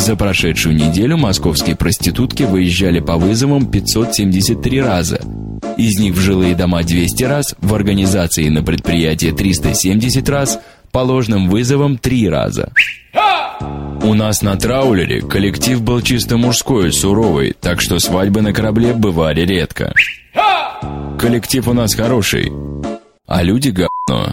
За прошедшую неделю московские проститутки выезжали по вызовам 573 раза. Из них в жилые дома 200 раз, в организации и на предприятие 370 раз, по ложным вызовам 3 раза. У нас на траулере коллектив был чисто мужской, суровый, так что свадьбы на корабле бывали редко. Коллектив у нас хороший, а люди говно.